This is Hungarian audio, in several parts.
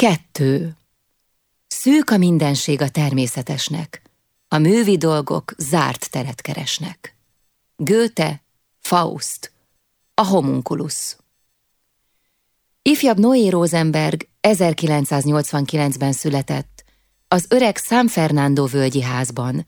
Kettő. Szűk a mindenség a természetesnek, a művi dolgok zárt teret keresnek. Goethe, Faust, a homunculus. Ifjabb Noé Rosenberg 1989-ben született, az öreg San Fernando völgyi házban,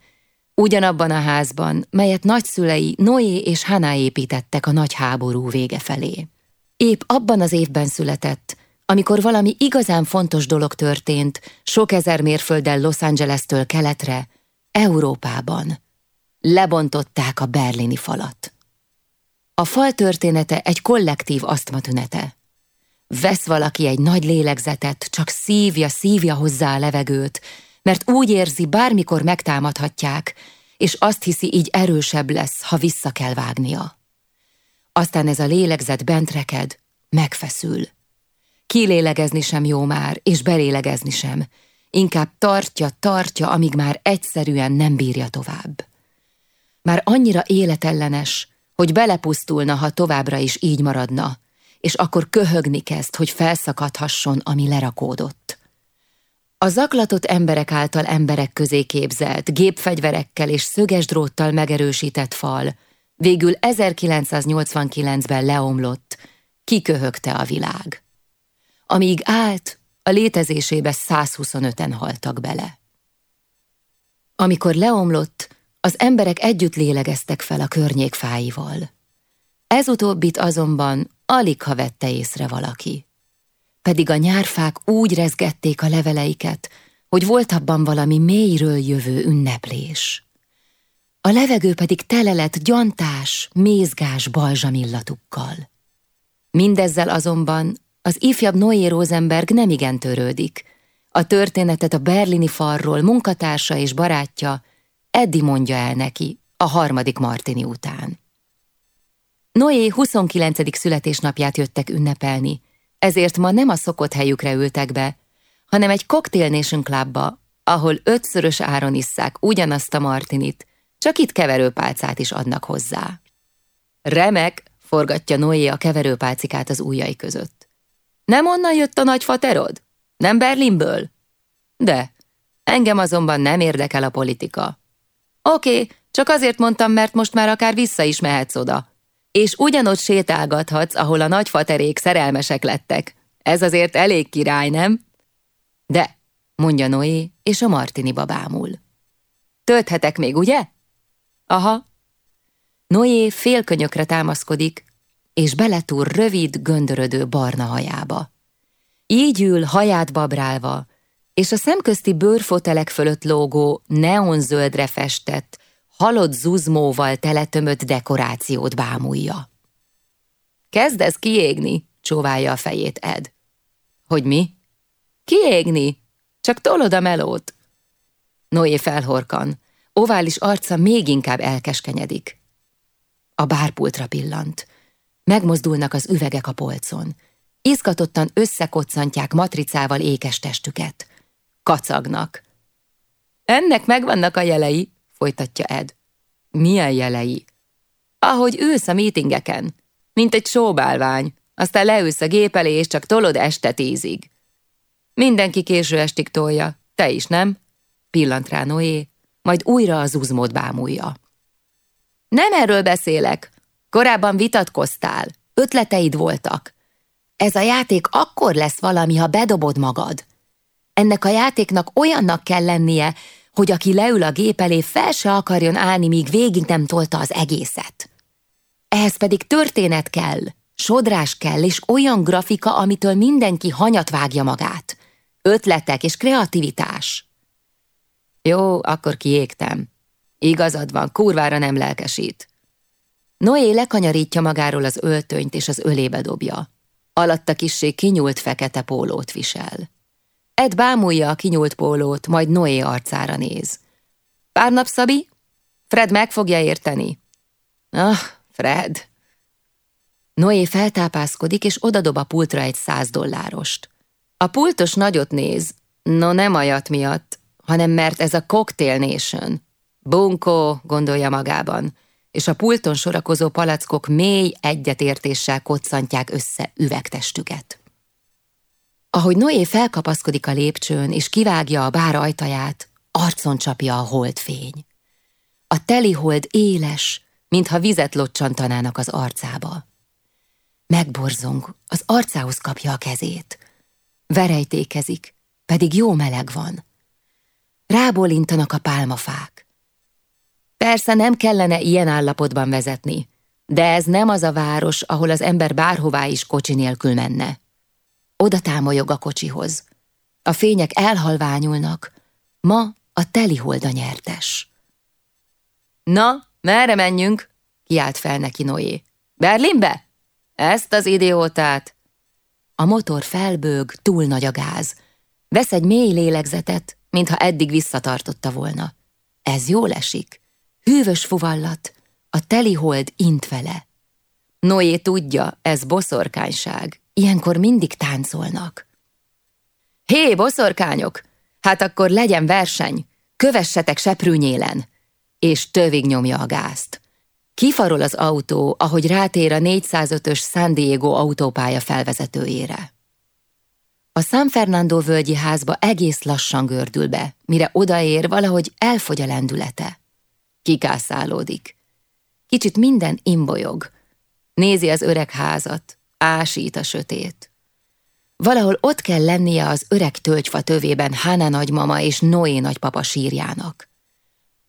ugyanabban a házban, melyet nagyszülei Noé és Hana építettek a nagy háború vége felé. Épp abban az évben született, amikor valami igazán fontos dolog történt, sok ezer mérfölddel Los Angeles-től keletre, Európában. Lebontották a berlini falat. A fal története egy kollektív asztmatünete. Vesz valaki egy nagy lélegzetet, csak szívja, szívja hozzá a levegőt, mert úgy érzi, bármikor megtámadhatják, és azt hiszi, így erősebb lesz, ha vissza kell vágnia. Aztán ez a lélegzet bent reked, megfeszül. Kilélegezni sem jó már, és belélegezni sem. Inkább tartja, tartja, amíg már egyszerűen nem bírja tovább. Már annyira életellenes, hogy belepusztulna, ha továbbra is így maradna, és akkor köhögni kezd, hogy felszakadhasson, ami lerakódott. A zaklatott emberek által emberek közé képzelt, gépfegyverekkel és szöges dróttal megerősített fal végül 1989-ben leomlott, kiköhögte a világ. Amíg állt, a létezésébe 125-en haltak bele. Amikor leomlott, az emberek együtt lélegeztek fel a környék fáival. Ez utóbbit azonban alig ha vette észre valaki. Pedig a nyárfák úgy rezgették a leveleiket, hogy volt abban valami mélyről jövő ünneplés. A levegő pedig tele lett gyantás, mézgás balzsamillatukkal. Mindezzel azonban az ifjabb Noé Rosenberg nem igen törődik. A történetet a berlini farról munkatársa és barátja Eddi mondja el neki a harmadik Martini után. Noé 29. születésnapját jöttek ünnepelni, ezért ma nem a szokott helyükre ültek be, hanem egy Cocktail Nation Clubba, ahol ötszörös áron isszák ugyanazt a martinit, csak itt keverőpálcát is adnak hozzá. Remek, forgatja Noé a keverőpálcikát az ujjai között. Nem onnan jött a nagy faterod? Nem Berlinből? De, engem azonban nem érdekel a politika. Oké, csak azért mondtam, mert most már akár vissza is mehetsz oda. És ugyanott sétálgathatsz, ahol a nagyfaterék szerelmesek lettek. Ez azért elég király, nem? De, mondja Noé, és a Martini babámul. Tölthetek még, ugye? Aha. Noé félkönyökre támaszkodik, és beletúr rövid, göndörödő barna hajába. Így ül, haját babrálva, és a szemközti bőrfotelek fölött lógó, neonzöldre festett, halott zuzmóval teletömött dekorációt bámulja. Kezd ez kiégni, csóválja a fejét Ed. Hogy mi? Kiégni? Csak tolod a melót. Noé felhorkan, ovális arca még inkább elkeskenyedik. A bárpultra pillant. Megmozdulnak az üvegek a polcon. Izgatottan összekoccantják matricával ékes testüket. Kacagnak. Ennek megvannak a jelei, folytatja Ed. Milyen jelei? Ahogy ülsz a meetingeken, mint egy sóbálvány, aztán leülsz a gép elé, és csak tolod este tízig. Mindenki késő estig tolja, te is, nem? Pillant rá Noé, majd újra az uzmót bámulja. Nem erről beszélek. Korábban vitatkoztál, ötleteid voltak. Ez a játék akkor lesz valami, ha bedobod magad. Ennek a játéknak olyannak kell lennie, hogy aki leül a gép elé, fel se akarjon állni, míg végig nem tolta az egészet. Ehhez pedig történet kell, sodrás kell, és olyan grafika, amitől mindenki hanyat vágja magát. Ötletek és kreativitás. Jó, akkor kiégtem. Igazad van, kurvára nem lelkesít. Noé lekanyarítja magáról az öltönyt, és az ölébe dobja. Alatta kissé kinyúlt fekete pólót visel. Ed bámulja a kinyúlt pólót, majd Noé arcára néz. Pár nap, Szabi? Fred meg fogja érteni. Ah, Fred. Noé feltápászkodik, és odadob a pultra egy száz dollárost. A pultos nagyot néz, no nem ajat miatt, hanem mert ez a Cocktail Nation. Bunkó, gondolja magában, és a pulton sorakozó palackok mély egyetértéssel koccantják össze üvegtestüket. Ahogy Noé felkapaszkodik a lépcsőn, és kivágja a bár ajtaját, arcon csapja a holdfény. A teli hold éles, mintha vizet locsantanának az arcába. Megborzong, az arcához kapja a kezét. Verejtékezik, pedig jó meleg van. Rábólintanak a pálmafák. Persze nem kellene ilyen állapotban vezetni, de ez nem az a város, ahol az ember bárhová is kocsi nélkül menne. Oda támolyog a kocsihoz. A fények elhalványulnak. Ma a telihold a nyertes. Na, merre menjünk? kiált fel neki Noé. Berlinbe? Ezt az idiótát! A motor felbőg, túl nagy a gáz. Vesz egy mély lélegzetet, mintha eddig visszatartotta volna. Ez jól esik. Hűvös fuvallat, a telihold int vele. Noé tudja, ez boszorkányság. Ilyenkor mindig táncolnak. Hé, boszorkányok! Hát akkor legyen verseny, kövessetek seprűnyélen! És tövig nyomja a gázt. Kifarol az autó, ahogy rátér a 405-ös San Diego autópálya felvezetőjére. A San Fernando völgyi házba egész lassan gördül be, mire odaér, valahogy elfogy a lendülete. Kikászálódik. Kicsit minden imbolyog. Nézi az öreg házat, ásít a sötét. Valahol ott kell lennie az öreg tölgyfa tövében Hána nagymama és Noé nagypapa sírjának.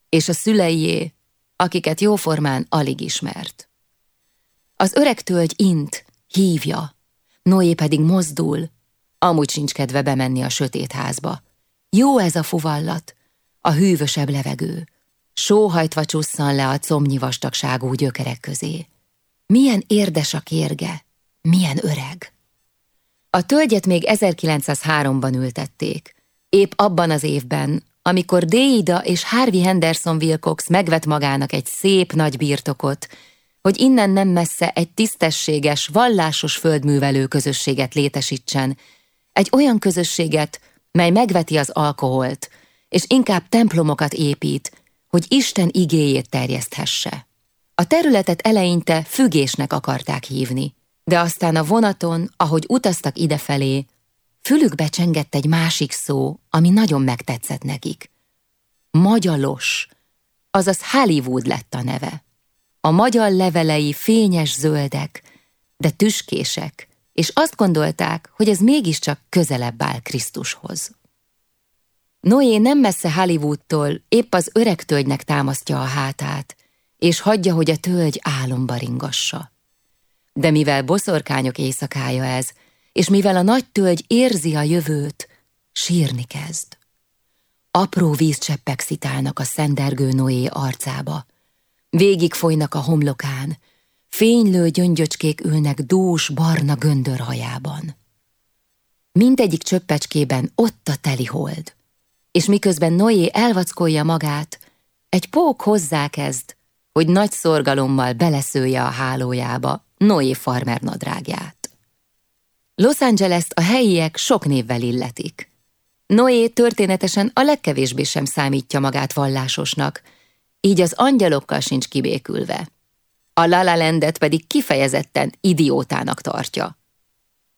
És a szüleié, akiket jóformán alig ismert. Az öreg tölgy int, hívja, Noé pedig mozdul, amúgy sincs kedve bemenni a sötét házba. Jó ez a fuvallat, a hűvösebb levegő. Sóhajtva csusszan le a comnyi vastagságú gyökerek közé. Milyen érdes a kérge, milyen öreg. A tölgyet még 1903-ban ültették, épp abban az évben, amikor Déida és Harvey Henderson Wilcox megvet magának egy szép nagy birtokot, hogy innen nem messze egy tisztességes, vallásos földművelő közösséget létesítsen, egy olyan közösséget, mely megveti az alkoholt, és inkább templomokat épít, hogy Isten igéjét terjeszthesse. A területet eleinte fügésnek akarták hívni, de aztán a vonaton, ahogy utaztak idefelé, fülükbe csengett egy másik szó, ami nagyon megtetszett nekik. Magyaros, azaz Hollywood lett a neve. A magyar levelei fényes zöldek, de tüskések, és azt gondolták, hogy ez mégiscsak közelebb áll Krisztushoz. Noé nem messze Hollywoodtól épp az öreg tölgynek támasztja a hátát, és hagyja, hogy a tölgy álomba ringassa. De mivel boszorkányok éjszakája ez, és mivel a nagy tölgy érzi a jövőt, sírni kezd. Apró vízcseppek szitálnak a szendergő Noé arcába. Végig folynak a homlokán, fénylő gyöngyöcskék ülnek dús, barna göndör hajában. Mindegyik csöppecskében ott a teli hold, és miközben Noé elvackolja magát, egy pók hozzákezd, hogy nagy szorgalommal beleszője a hálójába Noé farmer nadrágját. Los Angeles-t a helyiek sok névvel illetik. Noé történetesen a legkevésbé sem számítja magát vallásosnak, így az angyalokkal sincs kibékülve. A La La Landet pedig kifejezetten idiótának tartja.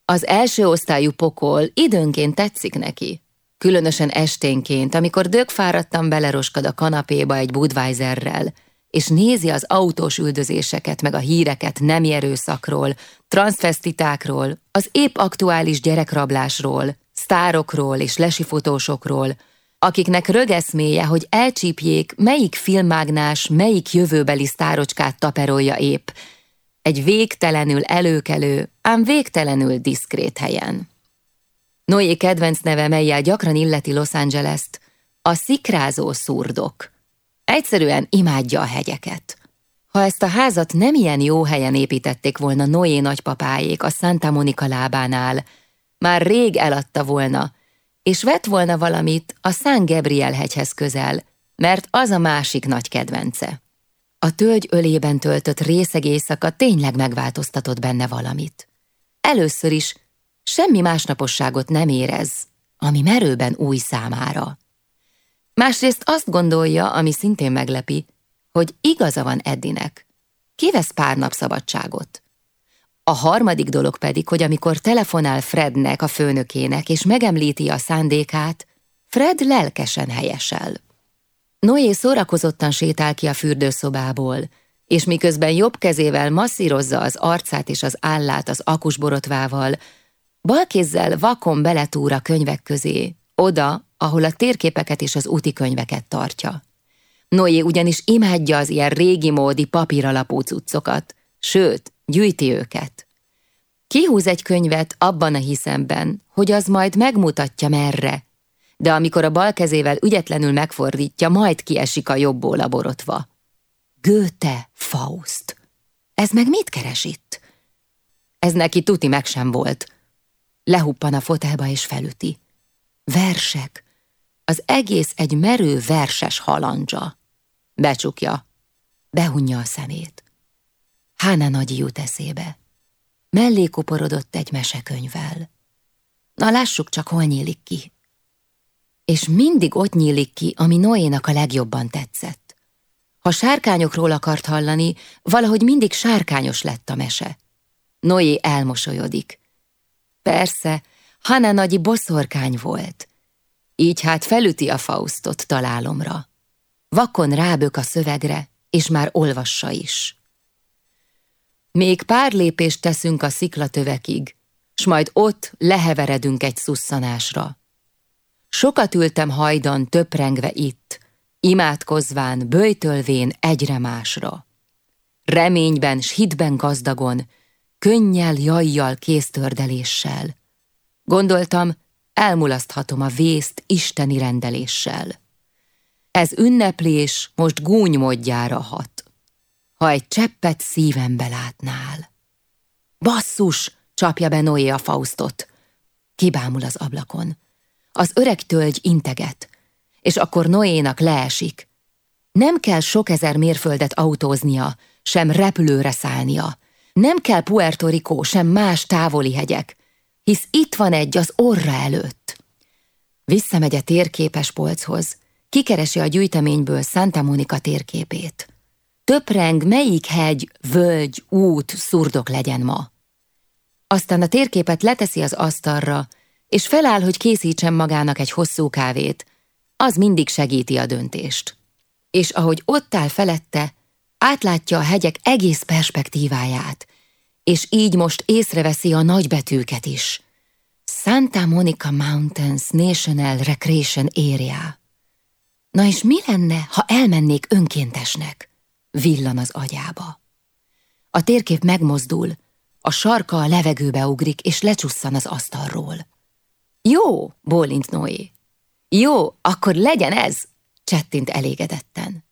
Az első osztályú pokol időnként tetszik neki, különösen esténként, amikor dögfáradtan beleroskad a kanapéba egy Budweiserrel, és nézi az autós üldözéseket, meg a híreket nemi erőszakról, transvestitákról, az épp aktuális gyerekrablásról, sztárokról és lesifotósokról, akiknek rögeszméje, hogy elcsípjék, melyik filmmágnás, melyik jövőbeli sztárocskát taperolja épp, egy végtelenül előkelő, ám végtelenül diszkrét helyen. Noé kedvenc neve, melyel gyakran illeti Los Angeles-t, a szikrázó szurdok. Egyszerűen imádja a hegyeket. Ha ezt a házat nem ilyen jó helyen építették volna Noé nagypapáék a Santa Monica lábánál, már rég eladta volna, és vett volna valamit a San Gabriel hegyhez közel, mert az a másik nagy kedvence. A tölgy ölében töltött részeg éjszaka tényleg megváltoztatott benne valamit. Először is semmi másnaposságot nem érez, ami merőben új számára. Másrészt azt gondolja, ami szintén meglepi, hogy igaza van Eddinek. Kivesz pár nap szabadságot. A harmadik dolog pedig, hogy amikor telefonál Frednek, a főnökének, és megemlíti a szándékát, Fred lelkesen helyesel. Noé szórakozottan sétál ki a fürdőszobából, és miközben jobb kezével masszírozza az arcát és az állát az akusborotvával, balkézzel vakon beletúr a könyvek közé, oda, ahol a térképeket és az úti könyveket tartja. Noé ugyanis imádja az ilyen régi módi papíralapú cuccokat, sőt, gyűjti őket. Kihúz egy könyvet abban a hiszemben, hogy az majd megmutatja merre, de amikor a bal kezével ügyetlenül megfordítja, majd kiesik a jobbból a. Göte Faust. Ez meg mit keres itt? Ez neki tuti meg sem volt. Lehuppan a fotelba és felüti. Versek. Az egész egy merő verses halandzsa. Becsukja. Behunja a szemét. Hána nagy jut eszébe. Mellé kuporodott egy mesekönyvvel. Na lássuk csak, hol nyílik ki. És mindig ott nyílik ki, ami Noénak a legjobban tetszett. Ha sárkányokról akart hallani, valahogy mindig sárkányos lett a mese. Noé elmosolyodik. Persze, Hanna nagyi boszorkány volt. Így hát felüti a Faustot találomra. Vakon rábök a szövegre, és már olvassa is. Még pár lépést teszünk a sziklatövekig, s majd ott leheveredünk egy szusszanásra. Sokat ültem hajdan töprengve itt, imádkozván, böjtölvén egyre másra. Reményben s hitben gazdagon, könnyel, jajjal, kéztördeléssel. Gondoltam, elmulaszthatom a vészt isteni rendeléssel. Ez ünneplés most gúnymódjára hat ha egy cseppet szívembe látnál. Basszus, csapja be Noé a Faustot. Kibámul az ablakon. Az öreg tölgy integet, és akkor Noénak leesik. Nem kell sok ezer mérföldet autóznia, sem repülőre szállnia. Nem kell Puerto Rico, sem más távoli hegyek, hisz itt van egy az orra előtt. Visszamegy a térképes polchoz, kikeresi a gyűjteményből Santa Monica térképét. Töpreng, melyik hegy, völgy, út, szurdok legyen ma. Aztán a térképet leteszi az asztalra, és feláll, hogy készítsen magának egy hosszú kávét. Az mindig segíti a döntést. És ahogy ott áll felette, átlátja a hegyek egész perspektíváját, és így most észreveszi a nagybetűket is. Santa Monica Mountains National Recreation Area. Na és mi lenne, ha elmennék önkéntesnek? villan az agyába. A térkép megmozdul, a sarka a levegőbe ugrik, és lecsusszan az asztalról. Jó, bólint Noé. Jó, akkor legyen ez, csettint elégedetten.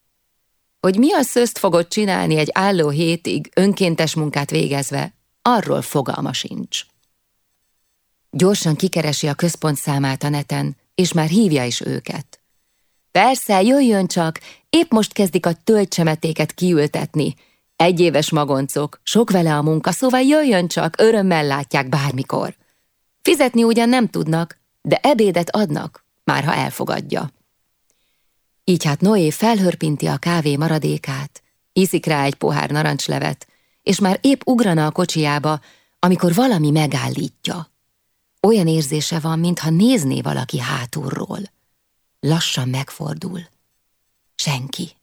Hogy mi a szözt fogod csinálni egy álló hétig, önkéntes munkát végezve, arról fogalma sincs. Gyorsan kikeresi a központszámát a neten, és már hívja is őket. Persze, jöjjön csak, épp most kezdik a töltsemetéket kiültetni. Egy éves magoncok, sok vele a munka, szóval jöjjön csak, örömmel látják bármikor. Fizetni ugyan nem tudnak, de ebédet adnak, már ha elfogadja. Így hát Noé felhörpinti a kávé maradékát, iszik rá egy pohár narancslevet, és már épp ugrana a kocsiába, amikor valami megállítja. Olyan érzése van, mintha nézné valaki hátulról. Lassan megfordul. Senki.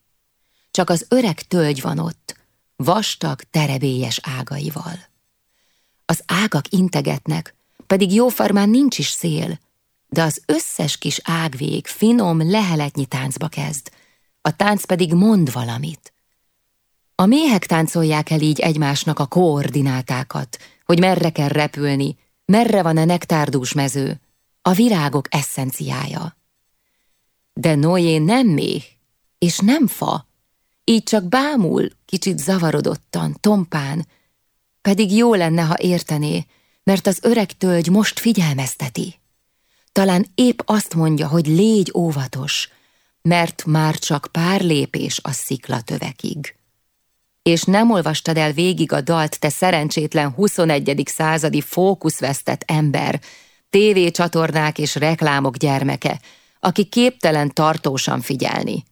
Csak az öreg tölgy van ott, vastag, terebélyes ágaival. Az ágak integetnek, pedig jófarmán nincs is szél, de az összes kis ágvég finom, leheletnyi táncba kezd, a tánc pedig mond valamit. A méhek táncolják el így egymásnak a koordinátákat, hogy merre kell repülni, merre van a nektárdús mező, a virágok eszenciája. De Noé nem méh, és nem fa, így csak bámul, kicsit zavarodottan, tompán, pedig jó lenne, ha értené, mert az öreg tölgy most figyelmezteti. Talán épp azt mondja, hogy légy óvatos, mert már csak pár lépés a sziklatövekig. És nem olvastad el végig a dalt, te szerencsétlen 21. századi fókuszvesztett ember, tévécsatornák és reklámok gyermeke, aki képtelen tartósan figyelni.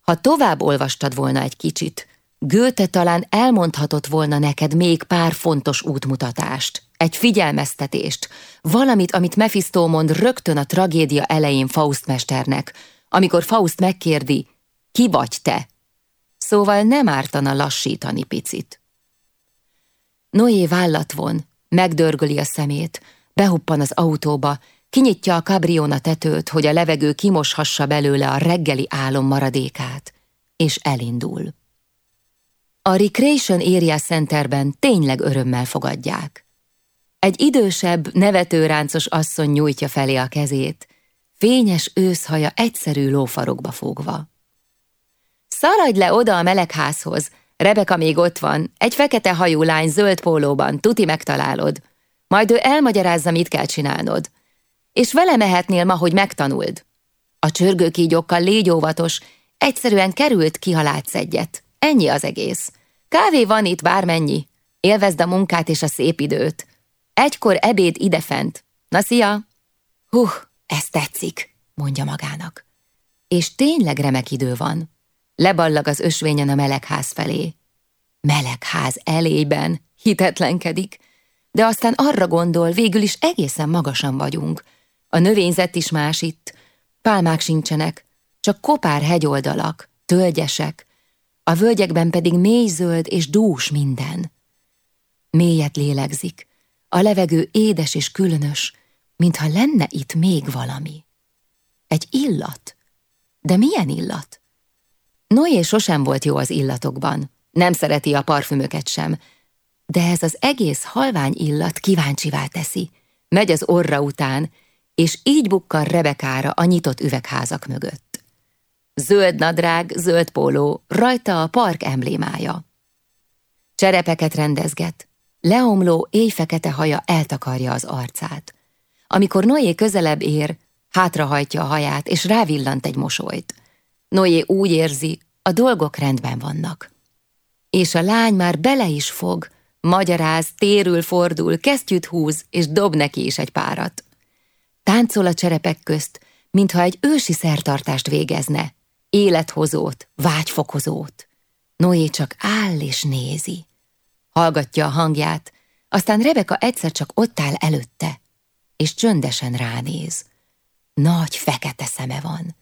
Ha tovább olvastad volna egy kicsit, Göte talán elmondhatott volna neked még pár fontos útmutatást, egy figyelmeztetést, valamit, amit Mephisto mond rögtön a tragédia elején Faust mesternek, amikor Faust megkérdi, ki vagy te? Szóval nem ártana lassítani picit. Noé vállat von, megdörgöli a szemét, behuppan az autóba, kinyitja a kabriona tetőt, hogy a levegő kimoshassa belőle a reggeli álom maradékát, és elindul. A Recreation Area Centerben tényleg örömmel fogadják. Egy idősebb, nevetőráncos asszony nyújtja felé a kezét, fényes őszhaja egyszerű lófarokba fogva. Szaladj le oda a melegházhoz, Rebeka még ott van, egy fekete hajú lány zöld pólóban, tuti megtalálod. Majd ő elmagyarázza, mit kell csinálnod. És vele mehetnél ma, hogy megtanuld. A csörgőkígyokkal légy óvatos, egyszerűen került, ki, ha látsz egyet. Ennyi az egész. Kávé van itt bármennyi. Élvezd a munkát és a szép időt. Egykor ebéd idefent. Na szia! Hú, ez tetszik, mondja magának. És tényleg remek idő van. Leballag az ösvényen a melegház felé. Melegház elében, hitetlenkedik, de aztán arra gondol, végül is egészen magasan vagyunk. A növényzet is más itt, pálmák sincsenek, csak kopár hegyoldalak, tölgyesek, a völgyekben pedig mély zöld és dús minden. Mélyet lélegzik, a levegő édes és különös, mintha lenne itt még valami. Egy illat. De milyen illat? Noé sosem volt jó az illatokban, nem szereti a parfümöket sem, de ez az egész halvány illat kíváncsivá teszi, megy az orra után, és így bukkar Rebekára a nyitott üvegházak mögött. Zöld nadrág, zöld póló, rajta a park emblémája. Cserepeket rendezget, leomló éjfekete haja eltakarja az arcát. Amikor Noé közelebb ér, hátrahajtja a haját, és rávillant egy mosolyt. Noé úgy érzi, a dolgok rendben vannak. És a lány már bele is fog, magyaráz, térül, fordul, kesztyűt húz, és dob neki is egy párat. Táncol a cserepek közt, mintha egy ősi szertartást végezne, élethozót, vágyfokozót. Noé csak áll és nézi. Hallgatja a hangját, aztán Rebeka egyszer csak ott áll előtte, és csöndesen ránéz. Nagy fekete szeme van.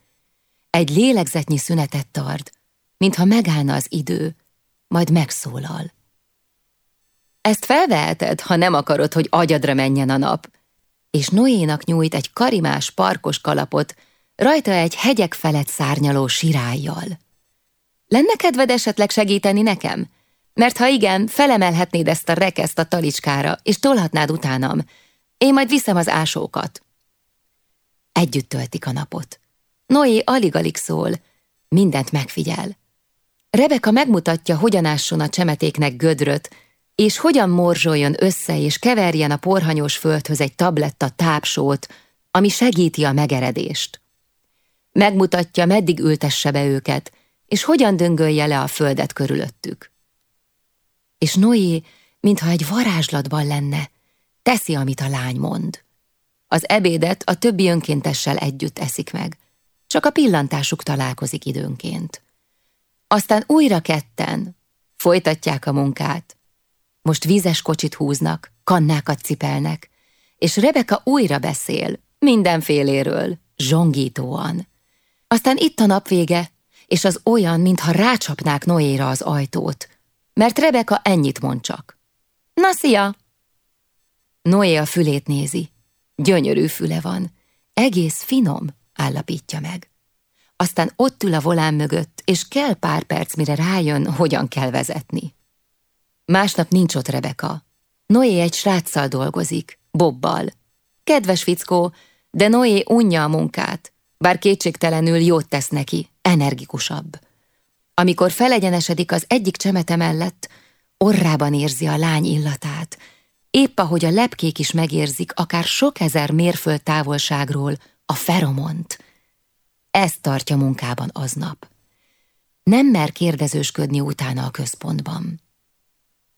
Egy lélegzetnyi szünetet tart, mintha megállna az idő, majd megszólal. Ezt felveheted, ha nem akarod, hogy agyadra menjen a nap. És Noénak nyújt egy karimás parkos kalapot, rajta egy hegyek felett szárnyaló sirályjal. Lenne kedved esetleg segíteni nekem? Mert ha igen, felemelhetnéd ezt a rekeszt a talicskára, és tolhatnád utánam. Én majd viszem az ásókat. Együtt töltik a napot. Noé alig-alig szól, mindent megfigyel. Rebeka megmutatja, hogyan ásson a csemetéknek gödröt, és hogyan morzsoljon össze és keverjen a porhanyos földhöz egy tabletta tápsót, ami segíti a megeredést. Megmutatja, meddig ültesse be őket, és hogyan döngölje le a földet körülöttük. És Noé, mintha egy varázslatban lenne, teszi, amit a lány mond. Az ebédet a többi önkéntessel együtt eszik meg, csak a pillantásuk találkozik időnként. Aztán újra ketten folytatják a munkát. Most vízes kocsit húznak, kannákat cipelnek, és Rebeka újra beszél, mindenféléről, zsongítóan. Aztán itt a napvége, és az olyan, mintha rácsapnák Noéra az ajtót, mert Rebeka ennyit mond csak. Na, szia! Noé a fülét nézi. Gyönyörű füle van. Egész finom, állapítja meg aztán ott ül a volán mögött, és kell pár perc, mire rájön, hogyan kell vezetni. Másnap nincs ott Rebeka. Noé egy sráccal dolgozik, Bobbal. Kedves fickó, de Noé unja a munkát, bár kétségtelenül jót tesz neki, energikusabb. Amikor felegyenesedik az egyik csemete mellett, orrában érzi a lány illatát, épp ahogy a lepkék is megérzik akár sok ezer mérföld távolságról a feromont, ezt tartja munkában aznap. Nem mer kérdezősködni utána a központban.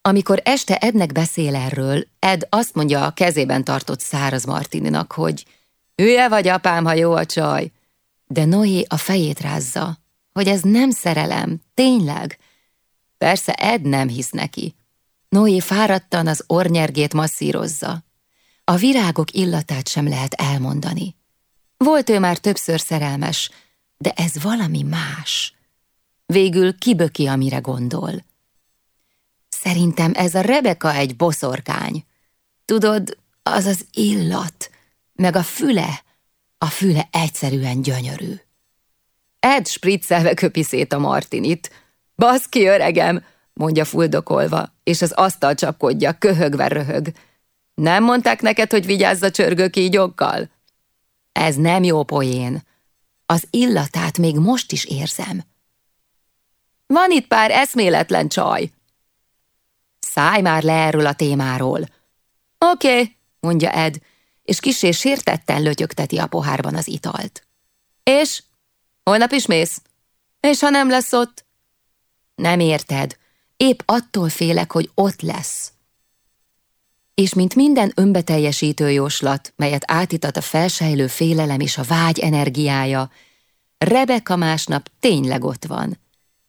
Amikor este Ednek beszél erről, Ed azt mondja a kezében tartott száraz Martininak, hogy hülye vagy apám, ha jó a csaj. De Noé a fejét rázza, hogy ez nem szerelem, tényleg. Persze Ed nem hisz neki. Noé fáradtan az ornyergét masszírozza. A virágok illatát sem lehet elmondani. Volt ő már többször szerelmes, de ez valami más. Végül kiböki, amire gondol. Szerintem ez a Rebeka egy boszorkány. Tudod, az az illat, meg a füle, a füle egyszerűen gyönyörű. Ed spriccelve köpi szét a Martinit. Baszki, öregem, mondja fuldokolva, és az asztal csapkodja, köhögve röhög. Nem mondták neked, hogy vigyázz a csörgő kígyókkal? Ez nem jó poén. Az illatát még most is érzem. Van itt pár eszméletlen csaj. Szállj már le erről a témáról. Oké, okay, mondja Ed, és kisé sértetten lötyögteti a pohárban az italt. És? Holnap is mész? És ha nem lesz ott? Nem érted. Épp attól félek, hogy ott lesz. És mint minden önbeteljesítő jóslat, melyet átítat a felsejlő félelem és a vágy energiája, Rebeka másnap tényleg ott van,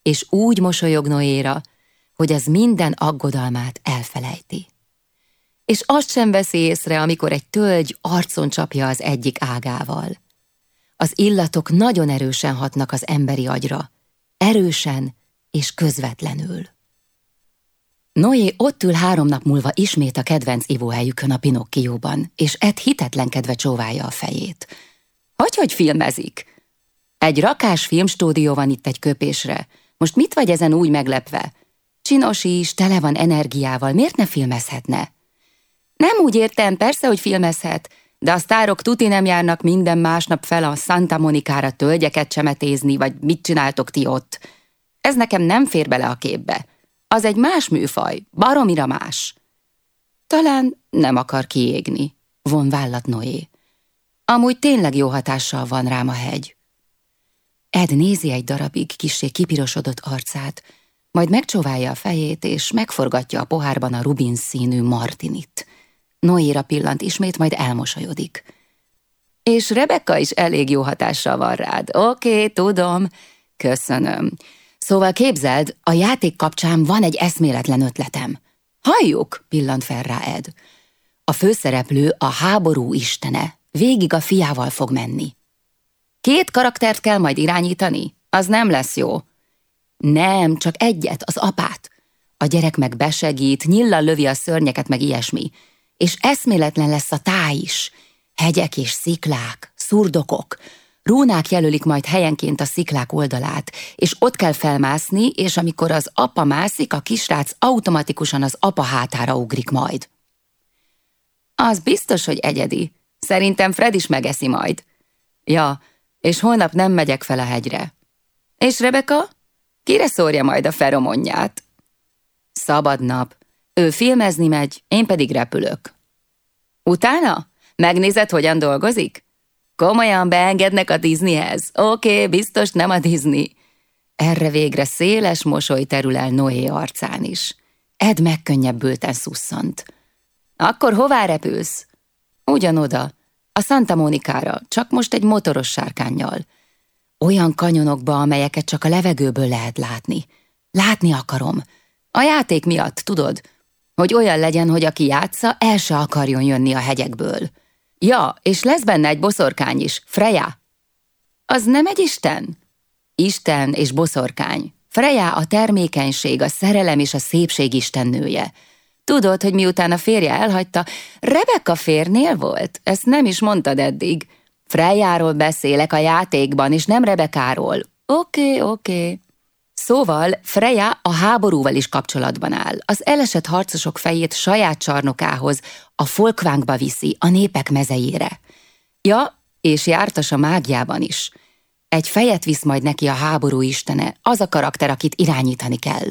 és úgy mosolyog Noéra, hogy az minden aggodalmát elfelejti. És azt sem veszi észre, amikor egy tölgy arcon csapja az egyik ágával. Az illatok nagyon erősen hatnak az emberi agyra, erősen és közvetlenül. Noé ott ül három nap múlva ismét a kedvenc ivóhelyükön a Pinokkióban, és Ed hitetlenkedve csóválja a fejét. Hogy, hogy filmezik? Egy rakás filmstúdió van itt egy köpésre. Most mit vagy ezen úgy meglepve? Csinos is, tele van energiával, miért ne filmezhetne? Nem úgy értem, persze, hogy filmezhet, de a sztárok tuti nem járnak minden másnap fel a Santa Monikára tölgyeket csemetézni, vagy mit csináltok ti ott. Ez nekem nem fér bele a képbe. Az egy más műfaj, baromira más. Talán nem akar kiégni, von vállat Noé. Amúgy tényleg jó hatással van rám a hegy. Ed nézi egy darabig kisé kipirosodott arcát, majd megcsóválja a fejét, és megforgatja a pohárban a rubin színű martinit. Noéra pillant ismét, majd elmosolyodik. És Rebecca is elég jó hatással van rád. Oké, tudom. Köszönöm. Szóval képzeld, a játék kapcsán van egy eszméletlen ötletem. Halljuk, pillant fel rá Ed. A főszereplő a háború istene, végig a fiával fog menni. Két karaktert kell majd irányítani? Az nem lesz jó. Nem, csak egyet, az apát. A gyerek meg besegít, nyillal lövi a szörnyeket, meg ilyesmi. És eszméletlen lesz a táj is. Hegyek és sziklák, szurdokok, Rúnák jelölik majd helyenként a sziklák oldalát, és ott kell felmászni, és amikor az apa mászik, a kisrác automatikusan az apa hátára ugrik majd. Az biztos, hogy egyedi. Szerintem Fred is megeszi majd. Ja, és holnap nem megyek fel a hegyre. És Rebeka? Kire szórja majd a feromonját? Szabad nap. Ő filmezni megy, én pedig repülök. Utána? Megnézed, hogyan dolgozik? Komolyan beengednek a Disneyhez? Oké, okay, biztos nem a Disney. Erre végre széles mosoly terül el Noé arcán is. Ed megkönnyebbülten szusszant. Akkor hová repülsz? Ugyanoda, a Santa Monikára, csak most egy motoros sárkányjal. Olyan kanyonokba, amelyeket csak a levegőből lehet látni. Látni akarom. A játék miatt, tudod? Hogy olyan legyen, hogy aki játsza, el se akarjon jönni a hegyekből. Ja, és lesz benne egy boszorkány is, Freya. Az nem egy isten? Isten és boszorkány. Freya a termékenység, a szerelem és a szépség istennője. Tudod, hogy miután a férje elhagyta, Rebecca férnél volt? Ezt nem is mondtad eddig. Frejáról beszélek a játékban, és nem Rebekáról. Oké, okay, oké. Okay. Szóval Freya a háborúval is kapcsolatban áll. Az elesett harcosok fejét saját csarnokához, a folkvánkba viszi, a népek mezejére. Ja, és jártas a mágiában is. Egy fejet visz majd neki a háború istene, az a karakter, akit irányítani kell.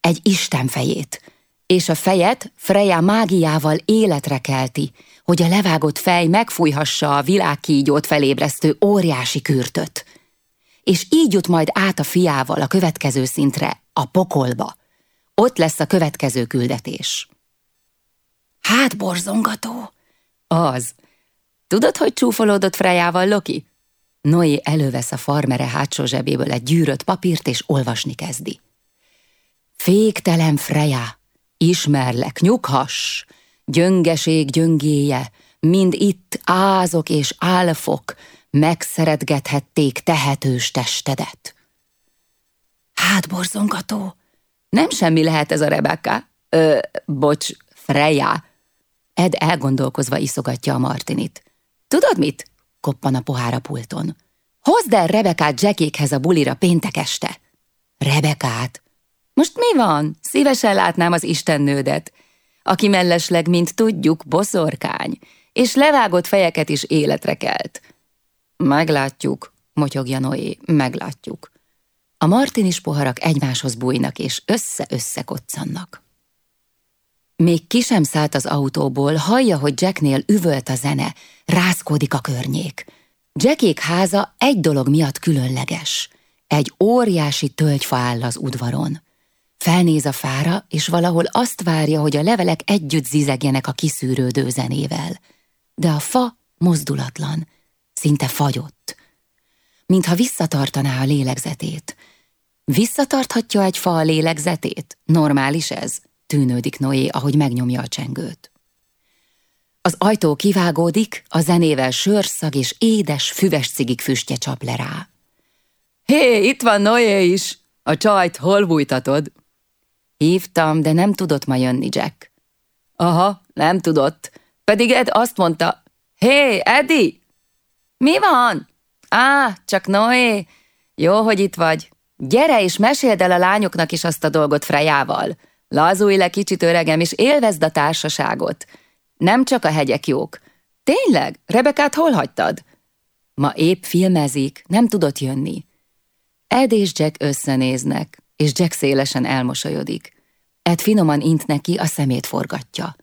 Egy isten fejét. És a fejet Freya mágiával életre kelti, hogy a levágott fej megfújhassa a világkígyót felébresztő óriási kürtöt és így jut majd át a fiával a következő szintre, a pokolba. Ott lesz a következő küldetés. Hát borzongató. Az. Tudod, hogy csúfolódott Frejával Loki? Noé elővesz a farmere hátsó zsebéből egy gyűrött papírt, és olvasni kezdi. Féktelen Freja, ismerlek, nyughass, gyöngeség gyöngéje, mind itt ázok és álfok megszeretgethették tehetős testedet. Hát, borzongató, nem semmi lehet ez a Rebecca. Ö, bocs, Freja. Ed elgondolkozva iszogatja a Martinit. Tudod mit? Koppan a pohár a pulton. Hozd el Rebekát Jackékhez a bulira péntek este. Rebekát? Most mi van? Szívesen látnám az istennődet, aki mellesleg, mint tudjuk, boszorkány, és levágott fejeket is életre kelt. Meglátjuk, motyogja Noé, meglátjuk. A martinis poharak egymáshoz bújnak, és össze-össze koccannak. Még ki sem szállt az autóból, hallja, hogy Jacknél üvölt a zene, rázkódik a környék. Jackék háza egy dolog miatt különleges. Egy óriási tölgyfa áll az udvaron. Felnéz a fára, és valahol azt várja, hogy a levelek együtt zizegjenek a kiszűrődő zenével. De a fa mozdulatlan, szinte fagyott. Mintha visszatartaná a lélegzetét. Visszatarthatja egy fa a lélegzetét? Normális ez? Tűnődik Noé, ahogy megnyomja a csengőt. Az ajtó kivágódik, a zenével sörszag és édes, füves cigik füstje csap le rá. Hé, itt van Noé is! A csajt hol bújtatod? Hívtam, de nem tudott ma jönni, Jack. Aha, nem tudott. Pedig Ed azt mondta, Hé, Eddie! Mi van? Á, csak Noé. Jó, hogy itt vagy. Gyere és meséld el a lányoknak is azt a dolgot Frejával. Lazulj le kicsit öregem, és élvezd a társaságot. Nem csak a hegyek jók. Tényleg? Rebekát hol hagytad? Ma épp filmezik, nem tudott jönni. Ed és Jack összenéznek, és Jack szélesen elmosolyodik. Ed finoman int neki, a szemét forgatja.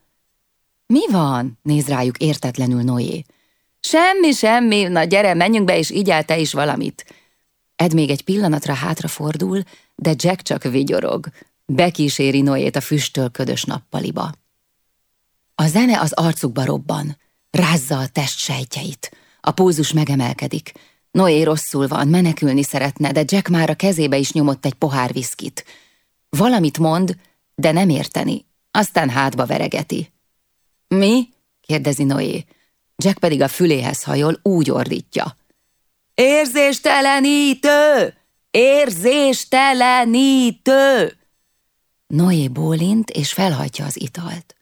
Mi van? Néz rájuk értetlenül Noé. Semmi, semmi, na gyere, menjünk be, és így el te is valamit. Ed még egy pillanatra hátrafordul, de Jack csak vigyorog. Bekíséri Noét a füstölködös nappaliba. A zene az arcukba robban, rázza a test sejtjeit. A pulzus megemelkedik. Noé rosszul van, menekülni szeretne, de Jack már a kezébe is nyomott egy pohár viszkit. Valamit mond, de nem érteni, aztán hátba veregeti. Mi? kérdezi Noé. Jack pedig a füléhez hajol, úgy ordítja. Érzéstelenítő! Érzéstelenítő! Noé bólint, és felhajtja az italt.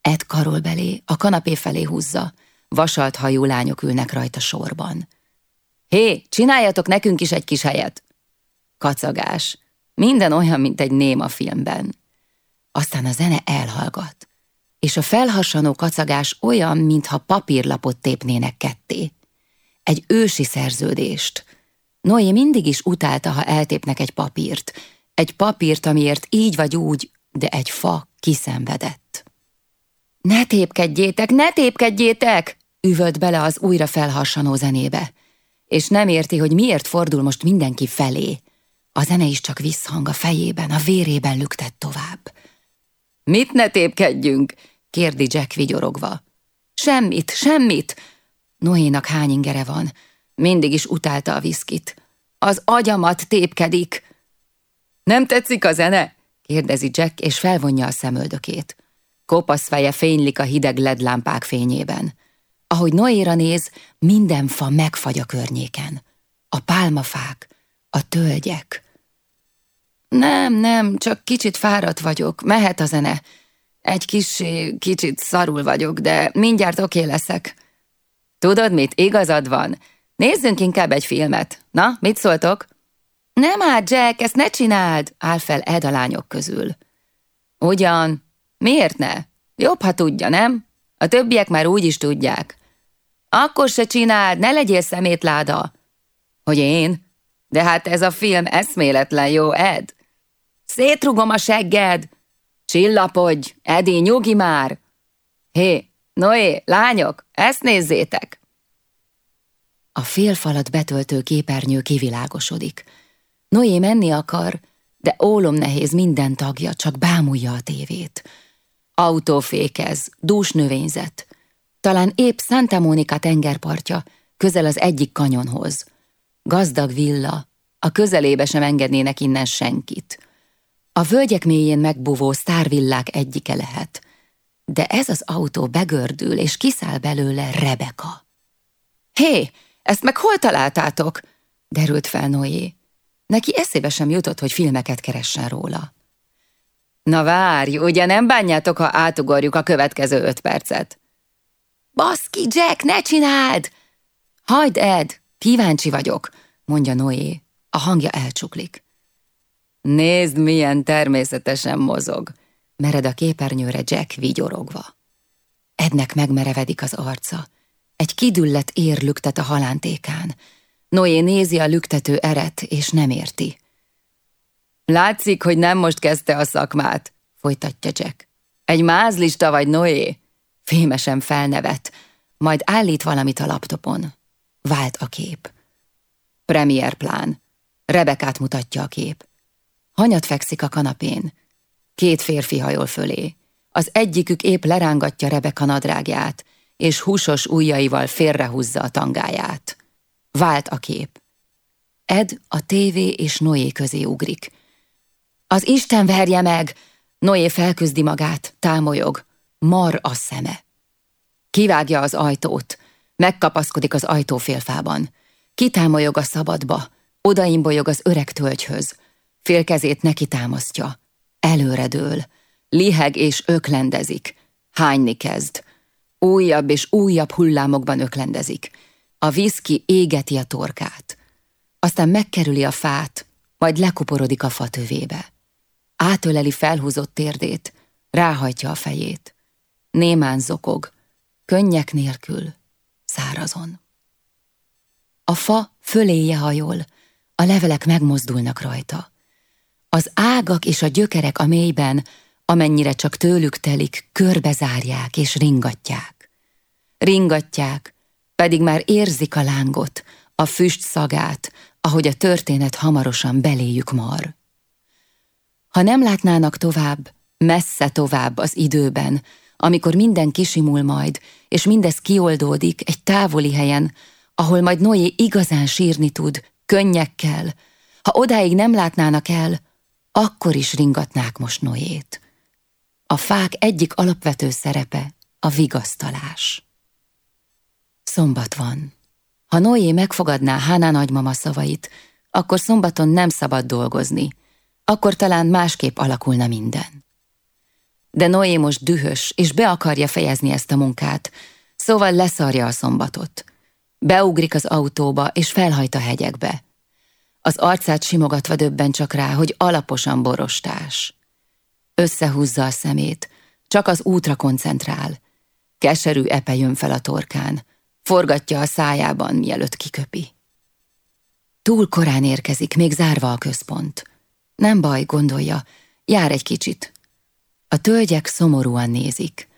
Ed karol belé, a kanapé felé húzza, vasalt hajú lányok ülnek rajta sorban. Hé, csináljatok nekünk is egy kis helyet! Kacagás. Minden olyan, mint egy néma filmben. Aztán a zene elhallgat, és a felhassanó kacagás olyan, mintha papírlapot tépnének ketté. Egy ősi szerződést. Noé mindig is utálta, ha eltépnek egy papírt, egy papírt, amiért így vagy úgy, de egy fa kiszenvedett. Ne tépkedjétek, ne tépkedjétek! üvölt bele az újra felhassanó zenébe. És nem érti, hogy miért fordul most mindenki felé. A zene is csak visszhang a fejében, a vérében lüktett tovább. Mit ne tépkedjünk? Kérdi Jack vigyorogva. Semmit, semmit! Noénak hány ingere van? Mindig is utálta a viszkit. Az agyamat tépkedik! Nem tetszik a zene? kérdezi Jack, és felvonja a szemöldökét. Kopasz feje fénylik a hideg ledlámpák fényében. Ahogy Noéra néz, minden fa megfagy a környéken. A pálmafák, a tölgyek. Nem, nem, csak kicsit fáradt vagyok, mehet a zene. Egy kis, kicsit szarul vagyok, de mindjárt oké leszek. Tudod mit, igazad van. Nézzünk inkább egy filmet. Na, mit szóltok? Nem át, Jack, ezt ne csináld, áll fel Ed a lányok közül. Ugyan, miért ne? Jobb, ha tudja, nem? A többiek már úgy is tudják. Akkor se csináld, ne legyél szemétláda. Hogy én? De hát ez a film eszméletlen jó, Ed. Szétrugom a segged. Csillapodj, Edi, nyugi már. Hé, Noé, lányok, ezt nézzétek. A félfalat betöltő képernyő kivilágosodik. Noé menni akar, de ólom nehéz minden tagja, csak bámulja a tévét. Autófékez, dús növényzet. Talán épp Santa Monica tengerpartja, közel az egyik kanyonhoz. Gazdag villa, a közelébe sem engednének innen senkit. A völgyek mélyén megbuvó sztárvillák egyike lehet. De ez az autó begördül, és kiszáll belőle Rebeka. Hé, ezt meg hol találtátok? derült fel Noé. Neki eszébe sem jutott, hogy filmeket keressen róla. Na várj, ugye nem bánjátok, ha átugorjuk a következő öt percet? Baszki, Jack, ne csináld! Hagyd, Ed, kíváncsi vagyok, mondja Noé. A hangja elcsuklik. Nézd, milyen természetesen mozog, mered a képernyőre Jack vigyorogva. Ednek megmerevedik az arca. Egy kidüllett ér lüktet a halántékán. Noé nézi a lüktető eret, és nem érti. Látszik, hogy nem most kezdte a szakmát, folytatja Jack. Egy mázlista vagy, Noé? Fémesen felnevet, majd állít valamit a laptopon. Vált a kép. Premier plán. Rebekát mutatja a kép. Hanyat fekszik a kanapén. Két férfi hajol fölé. Az egyikük épp lerángatja Rebeka nadrágját, és húsos ujjaival félrehúzza a tangáját. Vált a kép. Ed a tévé és Noé közé ugrik. Az Isten verje meg! Noé felküzdi magát, támolyog. Mar a szeme. Kivágja az ajtót. Megkapaszkodik az ajtófélfában. Kitámolyog a szabadba. Odaimbolyog az öreg tölgyhöz. Félkezét neki támasztja. Előredől. Liheg és öklendezik. Hányni kezd. Újabb és újabb hullámokban öklendezik. A viszki égeti a torkát. Aztán megkerüli a fát, majd lekuporodik a fatövébe. Átöleli felhúzott térdét, ráhajtja a fejét. Némán zokog, könnyek nélkül, szárazon. A fa föléje hajol, a levelek megmozdulnak rajta. Az ágak és a gyökerek a mélyben, amennyire csak tőlük telik, körbezárják és ringatják. Ringatják, pedig már érzik a lángot, a füst szagát, ahogy a történet hamarosan beléjük mar. Ha nem látnának tovább, messze tovább az időben, amikor minden kisimul majd, és mindez kioldódik egy távoli helyen, ahol majd Noé igazán sírni tud, könnyekkel, ha odáig nem látnának el, akkor is ringatnák most Noét. A fák egyik alapvető szerepe a vigasztalás. Szombat van. Ha Noé megfogadná Hána nagymama szavait, akkor szombaton nem szabad dolgozni, akkor talán másképp alakulna minden. De Noé most dühös, és be akarja fejezni ezt a munkát, szóval leszarja a szombatot. Beugrik az autóba, és felhajt a hegyekbe. Az arcát simogatva döbben csak rá, hogy alaposan borostás. Összehúzza a szemét, csak az útra koncentrál. Keserű epe jön fel a torkán, forgatja a szájában, mielőtt kiköpi. Túl korán érkezik, még zárva a központ. Nem baj, gondolja, jár egy kicsit. A tölgyek szomorúan nézik.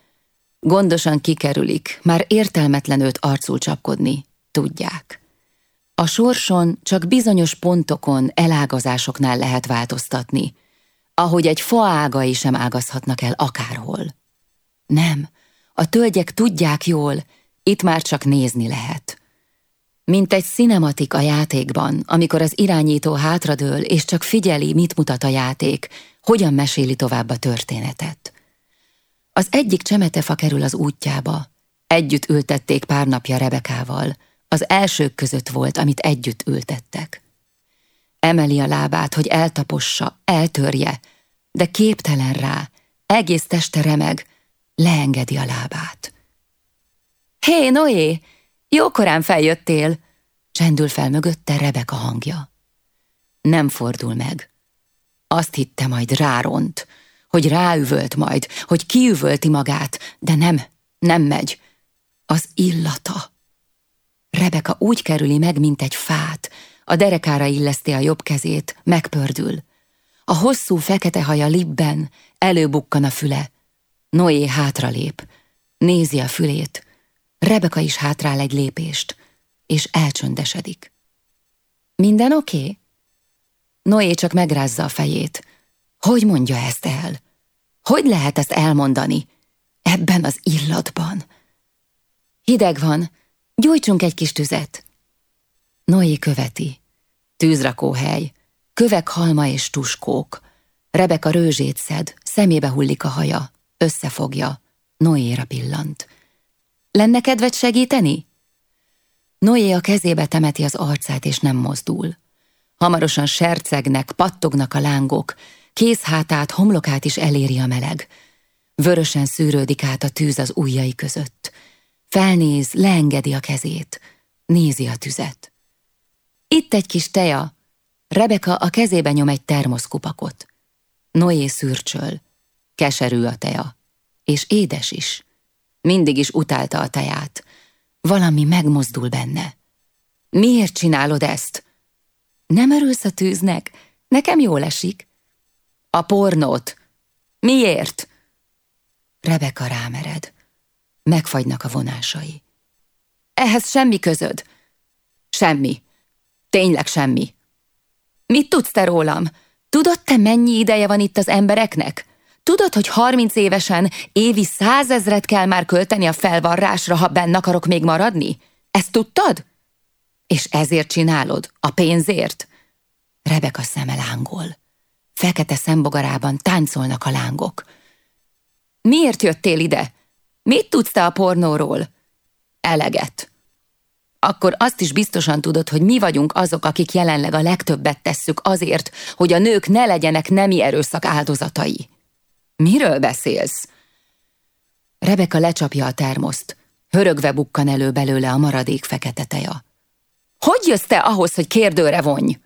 Gondosan kikerülik, már értelmetlen őt arcul csapkodni, tudják. A sorson csak bizonyos pontokon, elágazásoknál lehet változtatni, ahogy egy faágai sem ágazhatnak el akárhol. Nem, a tölgyek tudják jól, itt már csak nézni lehet. Mint egy cinematik a játékban, amikor az irányító hátradől és csak figyeli, mit mutat a játék, hogyan meséli tovább a történetet. Az egyik csemetefa kerül az útjába. Együtt ültették pár napja Rebekával. Az elsők között volt, amit együtt ültettek. Emeli a lábát, hogy eltapossa, eltörje, de képtelen rá, egész teste remeg, leengedi a lábát. Hé, Noé! Jókorán feljöttél! Csendül fel mögötte Rebeka hangja. Nem fordul meg. Azt hitte majd ráront, hogy ráüvölt majd, hogy kiüvölti magát, de nem, nem megy. Az illata. Rebeka úgy kerüli meg, mint egy fát, a derekára illeszti a jobb kezét, megpördül. A hosszú fekete haja libben, előbukkan a füle. Noé hátralép, nézi a fülét, Rebeka is hátrál egy lépést, és elcsöndesedik. Minden oké? Okay? Noé csak megrázza a fejét. Hogy mondja ezt el? Hogy lehet ezt elmondani? Ebben az illatban. Hideg van, gyújtsunk egy kis tüzet. Noé követi. Tűzrakóhely, kövek halma és tuskók. Rebeka rőzsét szed, szemébe hullik a haja, összefogja, Noéra pillant. Lenne kedved segíteni? Noé a kezébe temeti az arcát, és nem mozdul. Hamarosan sercegnek, pattognak a lángok, kézhátát, homlokát is eléri a meleg. Vörösen szűrődik át a tűz az ujjai között. Felnéz, leengedi a kezét, nézi a tüzet. Itt egy kis teja. Rebeka a kezébe nyom egy termoszkupakot. Noé szürcsöl. Keserű a teja. És édes is. Mindig is utálta a teját. Valami megmozdul benne. Miért csinálod ezt? Nem örülsz a tűznek? Nekem jól esik. A pornót. Miért? Rebeka rámered. Megfagynak a vonásai. Ehhez semmi közöd. Semmi. Tényleg semmi. Mit tudsz te rólam? Tudod te mennyi ideje van itt az embereknek? Tudod, hogy harminc évesen évi százezret kell már költeni a felvarrásra, ha benne akarok még maradni? Ezt tudtad? És ezért csinálod? A pénzért? Rebeka szeme lángol. Fekete szembogarában táncolnak a lángok. Miért jöttél ide? Mit tudsz te a pornóról? Eleget. Akkor azt is biztosan tudod, hogy mi vagyunk azok, akik jelenleg a legtöbbet tesszük azért, hogy a nők ne legyenek nemi erőszak áldozatai. Miről beszélsz? Rebeka lecsapja a termoszt. Hörögve bukkan elő belőle a maradék fekete teja. Hogy jössz te ahhoz, hogy kérdőre vonj?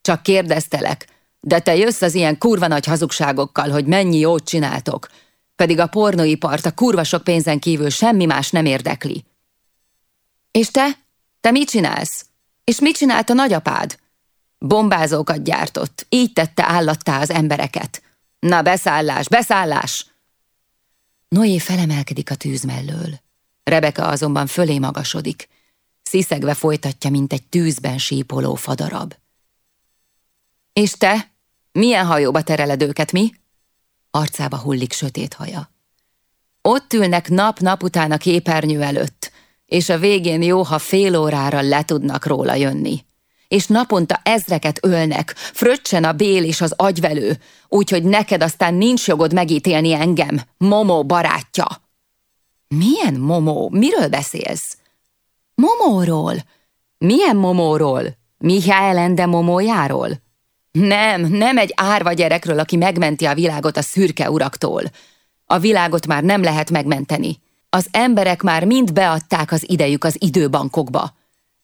Csak kérdeztelek, de te jössz az ilyen kurva nagy hazugságokkal, hogy mennyi jót csináltok, pedig a pornóipart a kurva sok pénzen kívül semmi más nem érdekli. És te? Te mit csinálsz? És mit csinált a nagyapád? Bombázókat gyártott, így tette állattá az embereket. Na, beszállás, beszállás! Noé felemelkedik a tűz mellől. Rebeka azonban fölé magasodik. Sziszegve folytatja, mint egy tűzben sípoló fadarab. És te? Milyen hajóba tereled őket, mi? Arcába hullik sötét haja. Ott ülnek nap-nap után a képernyő előtt, és a végén jó, ha fél órára le tudnak róla jönni. És naponta ezreket ölnek, fröccsen a bél és az agyvelő, úgyhogy neked aztán nincs jogod megítélni engem, Momó barátja. Milyen Momó? Miről beszélsz? Momóról. Milyen Momóról? Mihály Ende Momójáról? Nem, nem egy árva gyerekről, aki megmenti a világot a szürke uraktól. A világot már nem lehet megmenteni. Az emberek már mind beadták az idejük az időbankokba,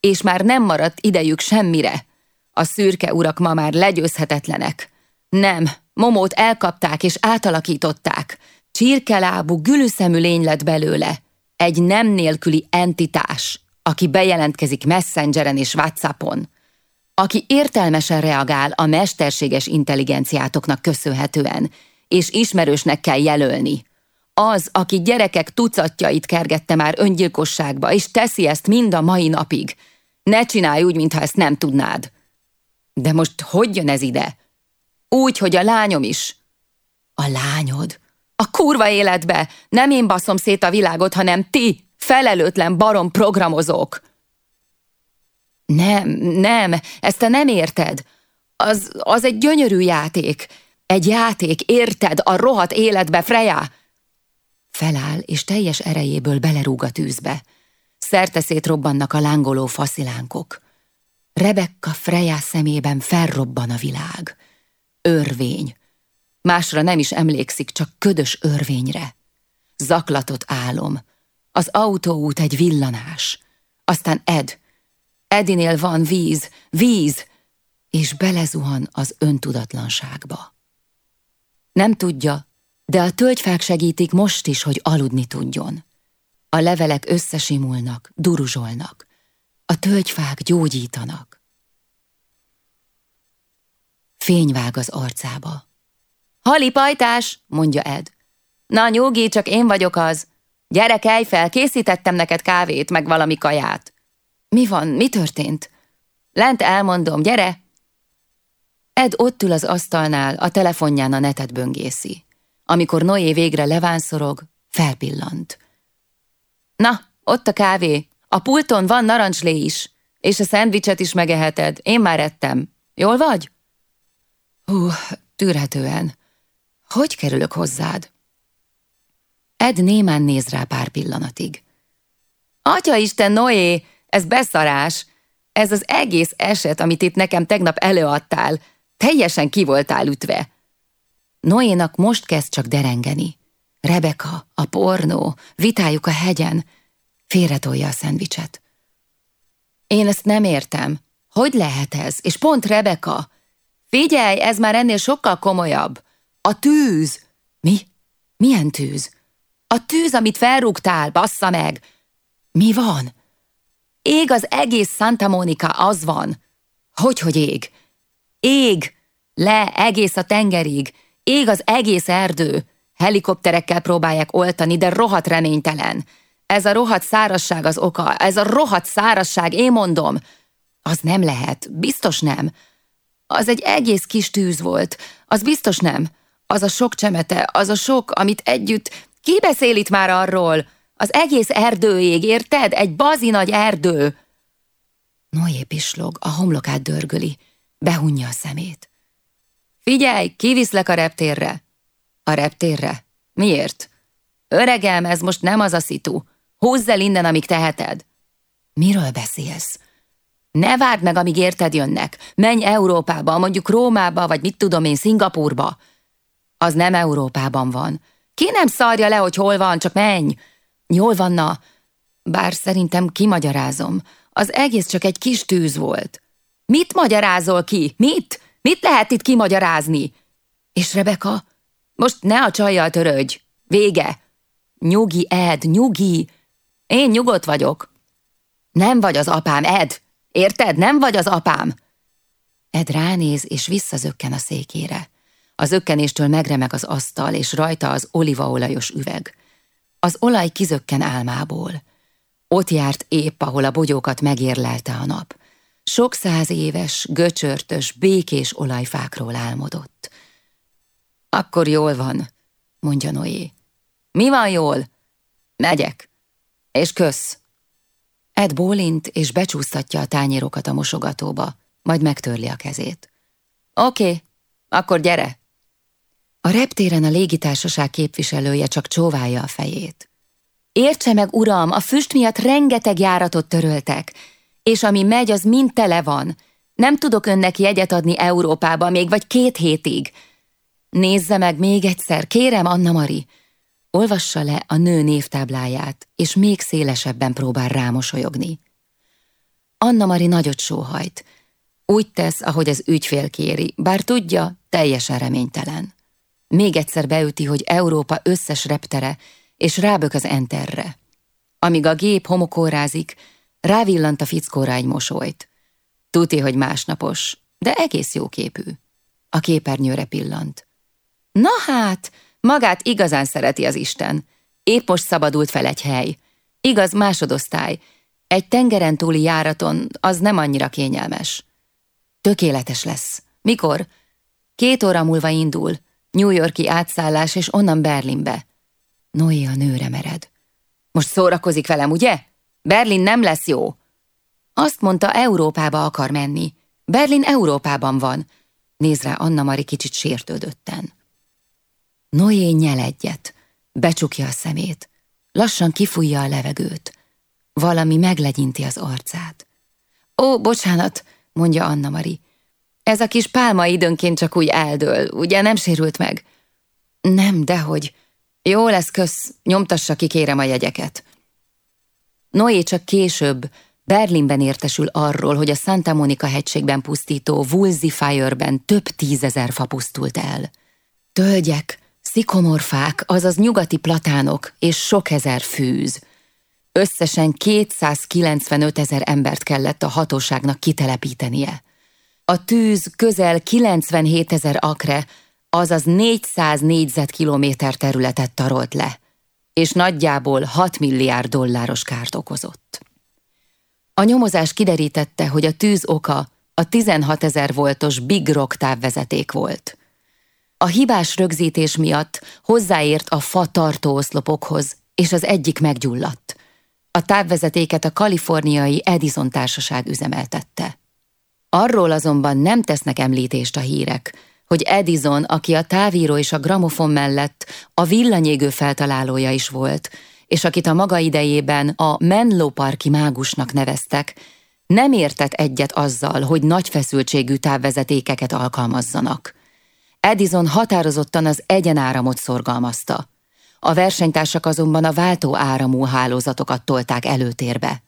és már nem maradt idejük semmire. A szürke urak ma már legyőzhetetlenek. Nem, Momót elkapták és átalakították. Csirkelábú, gülüszemű lény lett belőle. Egy nem nélküli entitás, aki bejelentkezik Messengeren és Whatsappon aki értelmesen reagál a mesterséges intelligenciátoknak köszönhetően, és ismerősnek kell jelölni. Az, aki gyerekek tucatjait kergette már öngyilkosságba, és teszi ezt mind a mai napig. Ne csinálj úgy, mintha ezt nem tudnád. De most hogy jön ez ide? Úgy, hogy a lányom is. A lányod? A kurva életbe! Nem én baszom szét a világot, hanem ti, felelőtlen barom programozók. Nem, nem, ezt te nem érted. Az, az egy gyönyörű játék. Egy játék, érted, a rohadt életbe, Freya? Feláll, és teljes erejéből belerúg a tűzbe. Szerte robbannak a lángoló faszilánkok. Rebekka Freya szemében felrobban a világ. Örvény. Másra nem is emlékszik, csak ködös örvényre. Zaklatott álom. Az autóút egy villanás. Aztán Ed, Edinél van víz, víz, és belezuhan az öntudatlanságba. Nem tudja, de a tölgyfák segítik most is, hogy aludni tudjon. A levelek összesimulnak, duruzsolnak. A tölgyfák gyógyítanak. Fény vág az arcába. Hali pajtás, mondja Ed. Na nyugi, csak én vagyok az. Gyere, kelj fel, készítettem neked kávét, meg valami kaját. Mi van? Mi történt? Lent elmondom, gyere! Ed ott ül az asztalnál, a telefonján a netet böngészi. Amikor Noé végre levánszorog, felpillant. Na, ott a kávé. A pulton van narancslé is, és a szendvicset is megeheted. Én már ettem. Jól vagy? Hú, tűrhetően. Hogy kerülök hozzád? Ed némán néz rá pár pillanatig. Atya Isten, Noé, ez beszarás! Ez az egész eset, amit itt nekem tegnap előadtál, teljesen ki voltál ütve. Noénak most kezd csak derengeni. Rebeka, a pornó, vitájuk a hegyen. Félretolja a szendvicset. Én ezt nem értem. Hogy lehet ez? És pont Rebeka. Figyelj, ez már ennél sokkal komolyabb. A tűz. Mi? Milyen tűz? A tűz, amit felrúgtál, bassza meg. Mi van? Ég az egész Santa Monica, az van. Hogy, hogy ég? Ég, le egész a tengerig, ég az egész erdő. Helikopterekkel próbálják oltani, de rohadt reménytelen. Ez a rohadt szárasság az oka, ez a rohadt szárasság, én mondom. Az nem lehet, biztos nem. Az egy egész kis tűz volt, az biztos nem. Az a sok csemete, az a sok, amit együtt... Ki beszél itt már arról? Az egész erdőjég, érted? Egy bazi nagy erdő. Noé pislog, a homlokát dörgöli, behunja a szemét. Figyelj, kiviszlek a reptérre. A reptérre? Miért? Öregem, ez most nem az a szitu. Húzz el innen, amíg teheted. Miről beszélsz? Ne várd meg, amíg érted jönnek. Menj Európába, mondjuk Rómába, vagy mit tudom én, Szingapurba. Az nem Európában van. Ki nem szarja le, hogy hol van, csak menj. Jól vanna. Bár szerintem kimagyarázom. Az egész csak egy kis tűz volt. Mit magyarázol ki? Mit? Mit lehet itt kimagyarázni? És Rebeka? Most ne a csajjal törődj. Vége. Nyugi, Ed, nyugi. Én nyugodt vagyok. Nem vagy az apám, Ed. Érted? Nem vagy az apám. Ed ránéz, és visszazökken a székére. Az ökkenéstől megremeg az asztal, és rajta az olívaolajos üveg. Az olaj kizökken álmából. Ott járt épp, ahol a bogyókat megérlelte a nap. Sok száz éves, göcsörtös, békés olajfákról álmodott. Akkor jól van, mondja Noé. Mi van jól? Megyek. És kösz. Ed bólint, és becsúsztatja a tányérokat a mosogatóba, majd megtörli a kezét. Oké, okay, akkor gyere. A reptéren a légitársaság képviselője csak csóválja a fejét. Értse meg, uram, a füst miatt rengeteg járatot töröltek, és ami megy, az mind tele van. Nem tudok önnek jegyet adni Európába még vagy két hétig. Nézze meg még egyszer, kérem, Anna Mari. Olvassa le a nő névtábláját, és még szélesebben próbál rámosolyogni. Anna Mari nagyot sóhajt. Úgy tesz, ahogy az ügyfél kéri, bár tudja, teljesen reménytelen. Még egyszer beüti, hogy Európa összes reptere, és rábök az enterre. Amíg a gép homokórázik, rávillant a fickóra egy mosolyt. Tuti, hogy másnapos, de egész jó képű. A képernyőre pillant. Na hát, magát igazán szereti az Isten. Épp most szabadult fel egy hely. Igaz, másodosztály. Egy tengeren túli járaton az nem annyira kényelmes. Tökéletes lesz. Mikor? Két óra múlva indul. New Yorki átszállás, és onnan Berlinbe. Noé a nőre mered. Most szórakozik velem, ugye? Berlin nem lesz jó. Azt mondta, Európába akar menni. Berlin Európában van. Néz rá Anna Mari kicsit sértődötten. Noé nyel egyet, becsukja a szemét, lassan kifújja a levegőt. Valami meglegyinti az arcát. Ó, bocsánat, mondja Anna Mari. Ez a kis pálma időnként csak úgy eldől, ugye nem sérült meg? Nem, dehogy. Jó lesz, kösz, nyomtassa ki kérem a jegyeket. Noé csak később, Berlinben értesül arról, hogy a Santa Monica hegységben pusztító Woolsey Fire-ben több tízezer fa pusztult el. Tölgyek, szikomorfák, azaz nyugati platánok és sok ezer fűz. Összesen 295 ezer embert kellett a hatóságnak kitelepítenie. A tűz közel 97 ezer akre, azaz 400 négyzetkilométer területet tarolt le, és nagyjából 6 milliárd dolláros kárt okozott. A nyomozás kiderítette, hogy a tűz oka a 16 ezer voltos Big Rock távvezeték volt. A hibás rögzítés miatt hozzáért a fa tartóoszlopokhoz, és az egyik meggyulladt. A távvezetéket a kaliforniai Edison társaság üzemeltette. Arról azonban nem tesznek említést a hírek, hogy Edison, aki a távíró és a gramofon mellett a villanyégő feltalálója is volt, és akit a maga idejében a Menlo Parki mágusnak neveztek, nem értett egyet azzal, hogy nagy feszültségű távvezetékeket alkalmazzanak. Edison határozottan az egyenáramot szorgalmazta. A versenytársak azonban a váltó áramú hálózatokat tolták előtérbe.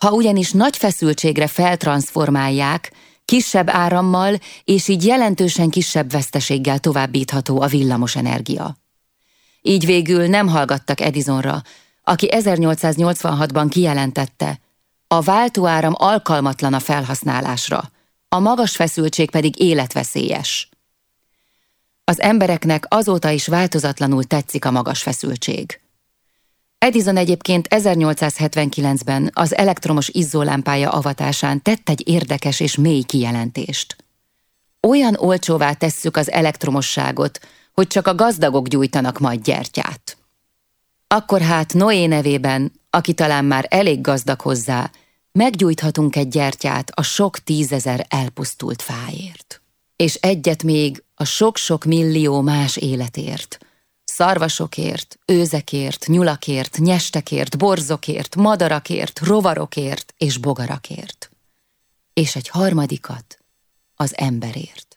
Ha ugyanis nagy feszültségre feltransformálják, kisebb árammal és így jelentősen kisebb veszteséggel továbbítható a villamos energia. Így végül nem hallgattak Edisonra, aki 1886-ban kijelentette, a váltóáram alkalmatlan a felhasználásra, a magas feszültség pedig életveszélyes. Az embereknek azóta is változatlanul tetszik a magas feszültség. Edison egyébként 1879-ben az elektromos izzólámpája avatásán tett egy érdekes és mély kijelentést. Olyan olcsóvá tesszük az elektromosságot, hogy csak a gazdagok gyújtanak majd gyertyát. Akkor hát Noé nevében, aki talán már elég gazdag hozzá, meggyújthatunk egy gyertyát a sok tízezer elpusztult fáért. És egyet még a sok-sok millió más életért. Szarvasokért, őzekért, nyulakért, nyestekért, borzokért, madarakért, rovarokért és bogarakért. És egy harmadikat az emberért.